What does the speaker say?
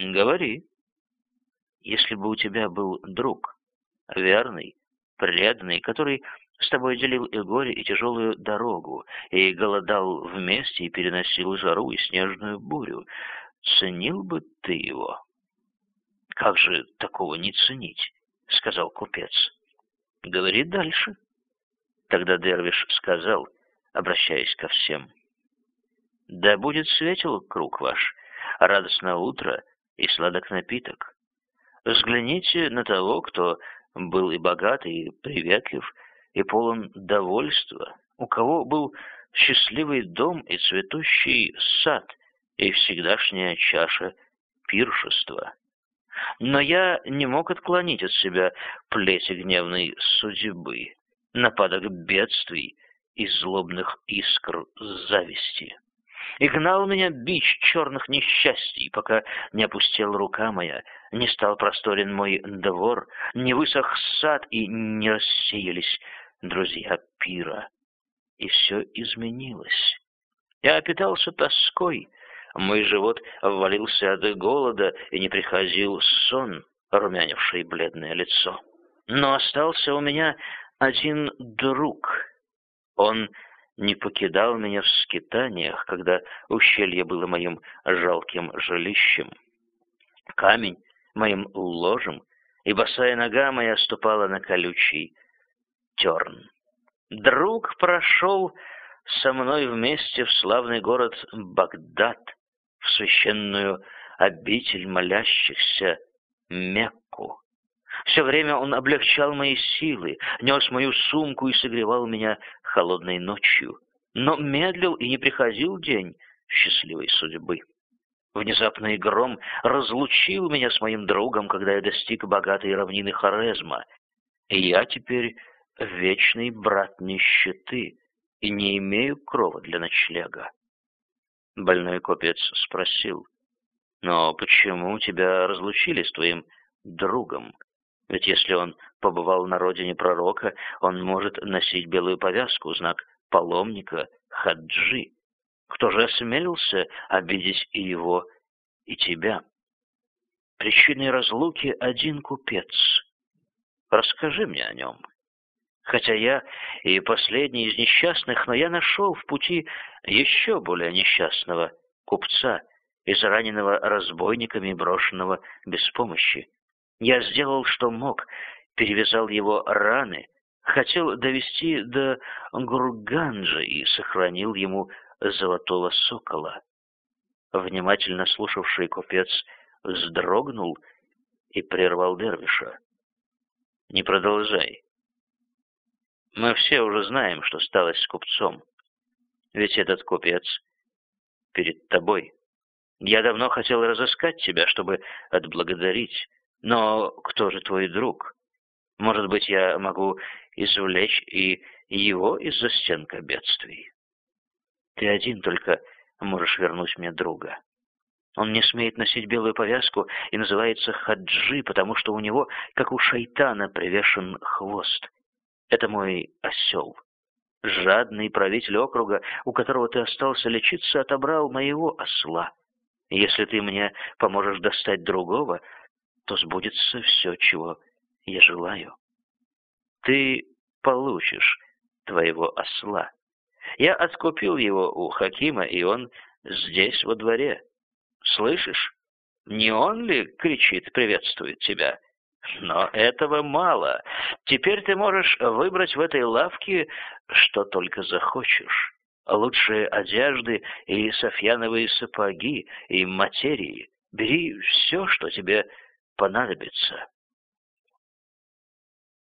Говори. Если бы у тебя был друг, верный, преданный, который с тобой делил и горе, и тяжелую дорогу, и голодал вместе, и переносил жару и снежную бурю, ценил бы ты его? Как же такого не ценить? — сказал купец. Говори дальше. Тогда Дервиш сказал, обращаясь ко всем. Да будет светел круг ваш, радостно утро и сладок напиток. Взгляните на того, кто был и богат, и приветлив, и полон довольства, у кого был счастливый дом и цветущий сад, и всегдашняя чаша пиршества. Но я не мог отклонить от себя плети гневной судьбы, нападок бедствий и злобных искр зависти. И гнал меня бич черных несчастий, пока не опустила рука моя, не стал просторен мой двор, не высох сад и не рассеялись друзья пира. И все изменилось. Я питался тоской, мой живот ввалился от голода, и не приходил сон, румянивший бледное лицо. Но остался у меня один друг. Он не покидал меня в скитаниях, когда ущелье было моим жалким жилищем. Камень моим ложем, и босая нога моя ступала на колючий терн. Друг прошел со мной вместе в славный город Багдад, в священную обитель молящихся Мекку. Все время он облегчал мои силы, нес мою сумку и согревал меня холодной ночью. Но медлил и не приходил день счастливой судьбы. Внезапный гром разлучил меня с моим другом, когда я достиг богатой равнины Хорезма, и я теперь вечный брат нищеты и не имею крова для ночлега. Больной купец спросил, «Но почему тебя разлучили с твоим другом? Ведь если он побывал на родине пророка, он может носить белую повязку, знак паломника, хаджи. Кто же осмелился обидеть и его, и тебя? Причиной разлуки один купец. Расскажи мне о нем». Хотя я и последний из несчастных, но я нашел в пути еще более несчастного купца, израненного разбойниками, брошенного без помощи. Я сделал, что мог, перевязал его раны, хотел довести до Гурганджа и сохранил ему золотого сокола. Внимательно слушавший купец вздрогнул и прервал Дервиша. «Не продолжай. Мы все уже знаем, что стало с купцом. Ведь этот купец перед тобой. Я давно хотел разыскать тебя, чтобы отблагодарить. Но кто же твой друг? Может быть, я могу извлечь и его из-за стенка бедствий. Ты один только можешь вернуть мне друга. Он не смеет носить белую повязку и называется Хаджи, потому что у него, как у шайтана, привешен хвост. Это мой осел. Жадный правитель округа, у которого ты остался лечиться, отобрал моего осла. Если ты мне поможешь достать другого, то сбудется все, чего я желаю. Ты получишь твоего осла. Я откупил его у Хакима, и он здесь, во дворе. Слышишь? Не он ли кричит, приветствует тебя? Но этого мало. Теперь ты можешь выбрать в этой лавке, что только захочешь. Лучшие одежды и софьяновые сапоги, и материи. Бери все, что тебе понадобится.